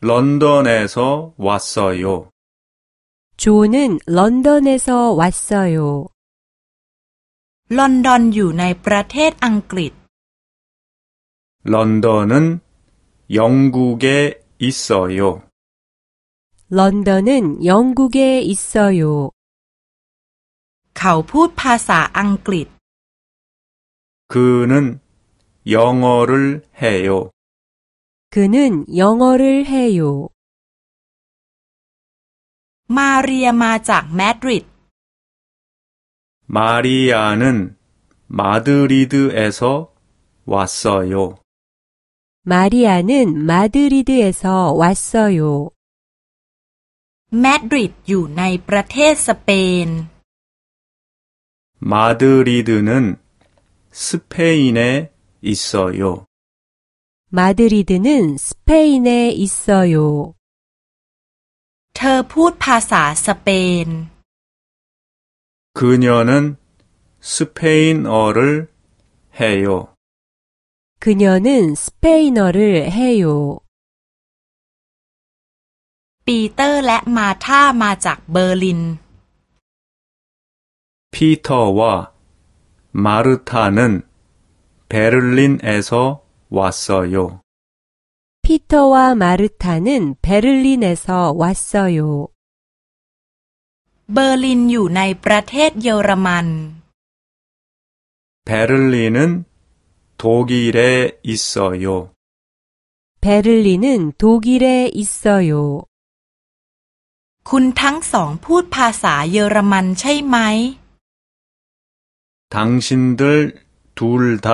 런던에서 왔어요. 조는 런던에서 왔어요. ลอนดอนอยู่ในประเทศอังกฤษ 런던은 영국에 있어요. 런던은 영국에 있어요. เขาพูดภาษาอังกฤษ 그는 영어를 해요. 그는 영어를 해요. มาเรียมาจากมาดริด 마리아는 마드리드에서 왔어요. 마리아는 마드리드에서 왔어요. มาดริดอยู่ในประเทศสเปน 마드리드는 스페인에 있어요. 마드리드는 스페인에 있어요. เธอพูดภาษาสเปน 그녀는 스페인어를 해요. 그녀는 스페인어를 해요. ปีเตอร์และมาธามาจากเบอร์ลิน 피터와 마르타는 베를린에서 왔어요. 피터와 마르타는 베를린에서 왔어요. เบอร์ลินอยู่ในประเทศเยอรมัน 베를린은 독일에 있어요. 베를린은 독일에 있어요. คุณทั้งสองพูดภาษาเยอรมันใช่ไหม 당신들 둘 다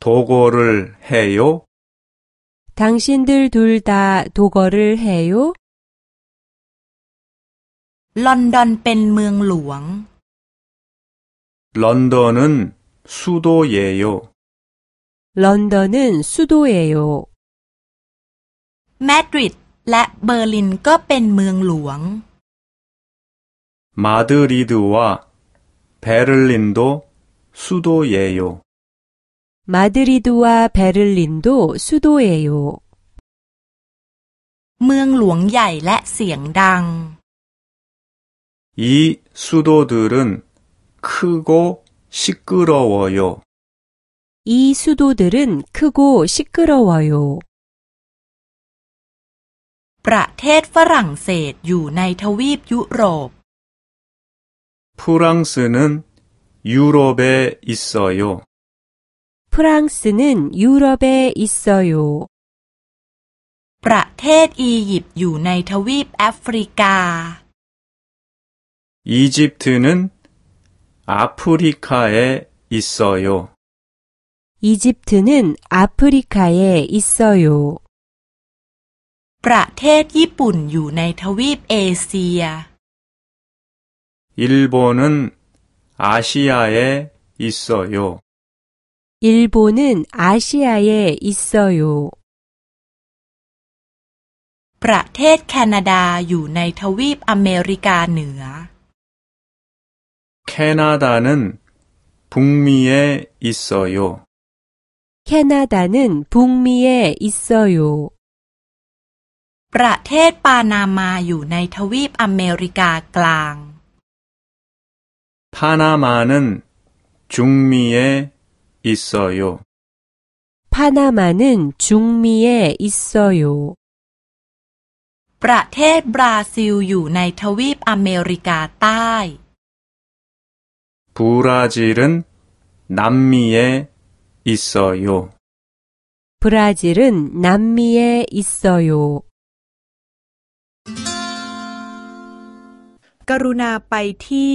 독어를 해요? 당신들 둘 다 독어를 해요? ลอนดอนเป็นเมืองหลวง 런던은 수도예요. 런던은 수도예요. มาดริดและเบอร์ลินก็เป็นเมืองหลวง 마드리드와 베를린도 수도예요. 마드리드와 베를린도 수도예요. เมืองหลวงใหญ่และเสียงดัง 이 수도들은 크고 시끄러워요. 이 수도들은 크고 시끄러워요. ประเทศฝรั่งเศสอยู่ในทวีปยุโรป 프랑스는 유럽에 있어요. 프랑스는 유럽에 있어요. ประเทศอียิปต์อยู่ในทวีปแอฟริกา 이집트는 아프리카에 있어요. 이집트는 아프리카에 있어요. ประเทศญี่ปุ่นอยู่ในทวีปเอเชีย 일본은 아시아에 있어요. 일본은 아시아에 있어요. ประเทศแคนาดาอยู่ในทวีปอเมริกาเหนือ 캐나다는 북미에 있어요. 캐나다는 북미에 있어요. ประเทศปานามาอยู่ในทวีปอเมริกากลาง 파나마는 중미에 있어요. 파나마는 중미에 있어요. ประเทศบราซิลอยู่ในทวีปอเมริกาใต้ 브라질은 남미에 있어요. 브라질은 남미에 있어요. กรุณาไปที่